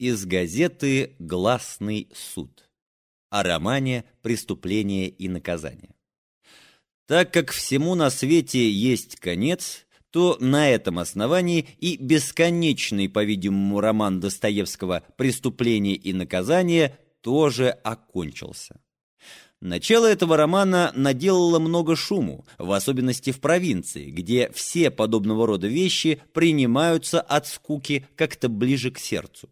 Из газеты «Гласный суд» о романе «Преступление и наказание». Так как всему на свете есть конец, то на этом основании и бесконечный, по-видимому, роман Достоевского «Преступление и наказание» тоже окончился. Начало этого романа наделало много шуму, в особенности в провинции, где все подобного рода вещи принимаются от скуки как-то ближе к сердцу.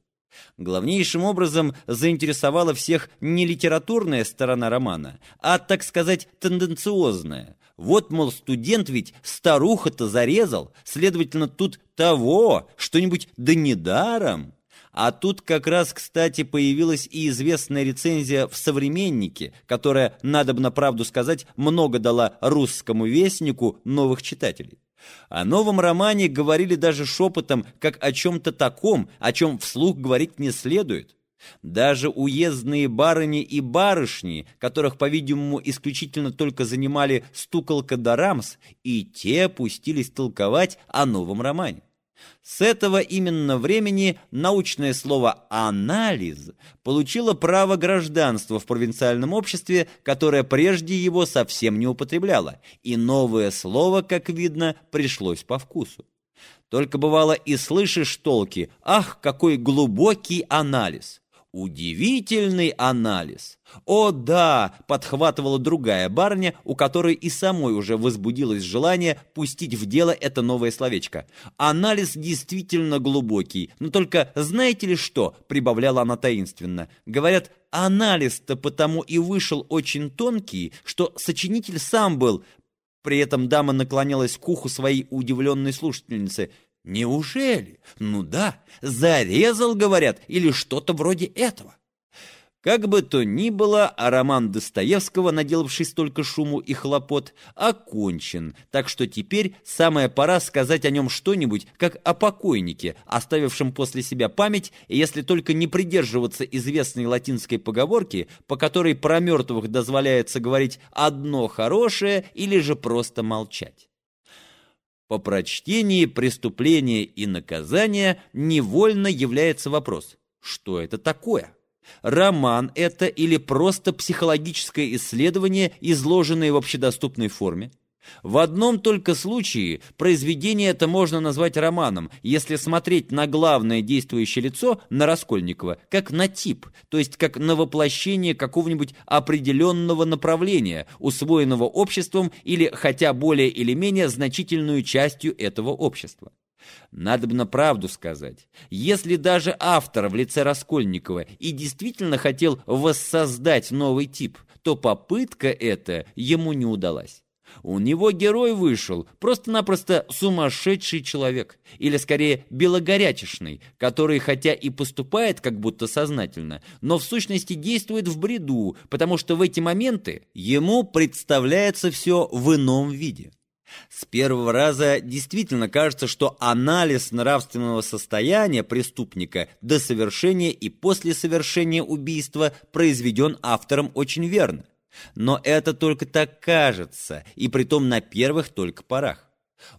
Главнейшим образом заинтересовала всех не литературная сторона романа, а, так сказать, тенденциозная. Вот, мол, студент ведь старуха-то зарезал, следовательно, тут того, что-нибудь да недаром. А тут как раз, кстати, появилась и известная рецензия в «Современнике», которая, надо бы на правду сказать, много дала русскому вестнику новых читателей. О новом романе говорили даже шепотом, как о чем-то таком, о чем вслух говорить не следует. Даже уездные барыни и барышни, которых, по-видимому, исключительно только занимали стуколка да рамс, и те пустились толковать о новом романе. С этого именно времени научное слово «анализ» получило право гражданства в провинциальном обществе, которое прежде его совсем не употребляло, и новое слово, как видно, пришлось по вкусу. Только бывало и слышишь толки «Ах, какой глубокий анализ!» Удивительный анализ. О да, подхватывала другая барня, у которой и самой уже возбудилось желание пустить в дело это новое словечко. Анализ действительно глубокий, но только знаете ли что, прибавляла она таинственно. Говорят, анализ-то потому и вышел очень тонкий, что сочинитель сам был. При этом дама наклонялась к уху своей удивленной слушательницы – Неужели? Ну да, зарезал, говорят, или что-то вроде этого. Как бы то ни было, а роман Достоевского, наделавший столько шуму и хлопот, окончен, так что теперь самая пора сказать о нем что-нибудь, как о покойнике, оставившем после себя память, если только не придерживаться известной латинской поговорки, по которой про мертвых дозволяется говорить одно хорошее или же просто молчать. По прочтении преступления и наказания невольно является вопрос, что это такое? Роман это или просто психологическое исследование, изложенное в общедоступной форме? В одном только случае произведение это можно назвать романом, если смотреть на главное действующее лицо, на Раскольникова, как на тип, то есть как на воплощение какого-нибудь определенного направления, усвоенного обществом или хотя более или менее значительную частью этого общества. Надо бы на правду сказать, если даже автор в лице Раскольникова и действительно хотел воссоздать новый тип, то попытка эта ему не удалась. У него герой вышел просто-напросто сумасшедший человек, или скорее белогорячешный, который хотя и поступает как будто сознательно, но в сущности действует в бреду, потому что в эти моменты ему представляется все в ином виде. С первого раза действительно кажется, что анализ нравственного состояния преступника до совершения и после совершения убийства произведен автором очень верно. Но это только так кажется, и притом на первых только порах.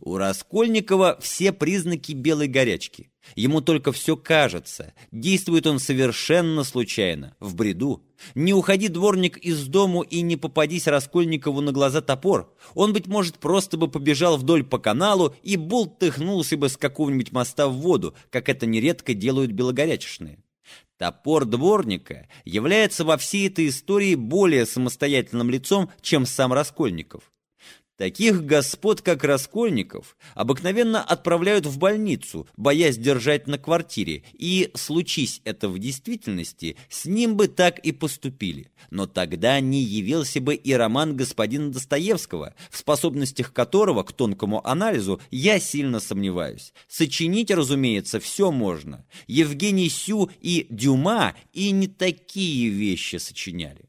У Раскольникова все признаки белой горячки. Ему только все кажется. Действует он совершенно случайно, в бреду. Не уходи, дворник, из дому и не попадись Раскольникову на глаза топор. Он, быть может, просто бы побежал вдоль по каналу и бултыхнулся бы с какого-нибудь моста в воду, как это нередко делают белогорячешные. Топор дворника является во всей этой истории более самостоятельным лицом, чем сам Раскольников. Таких господ, как Раскольников, обыкновенно отправляют в больницу, боясь держать на квартире, и, случись это в действительности, с ним бы так и поступили. Но тогда не явился бы и роман господина Достоевского, в способностях которого к тонкому анализу я сильно сомневаюсь. Сочинить, разумеется, все можно. Евгений Сю и Дюма и не такие вещи сочиняли.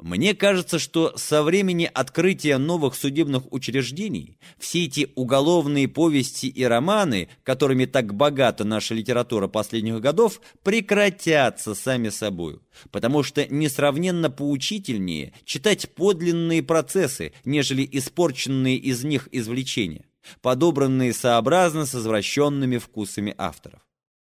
Мне кажется, что со времени открытия новых судебных учреждений все эти уголовные повести и романы, которыми так богата наша литература последних годов, прекратятся сами собой, потому что несравненно поучительнее читать подлинные процессы, нежели испорченные из них извлечения, подобранные сообразно с извращенными вкусами авторов.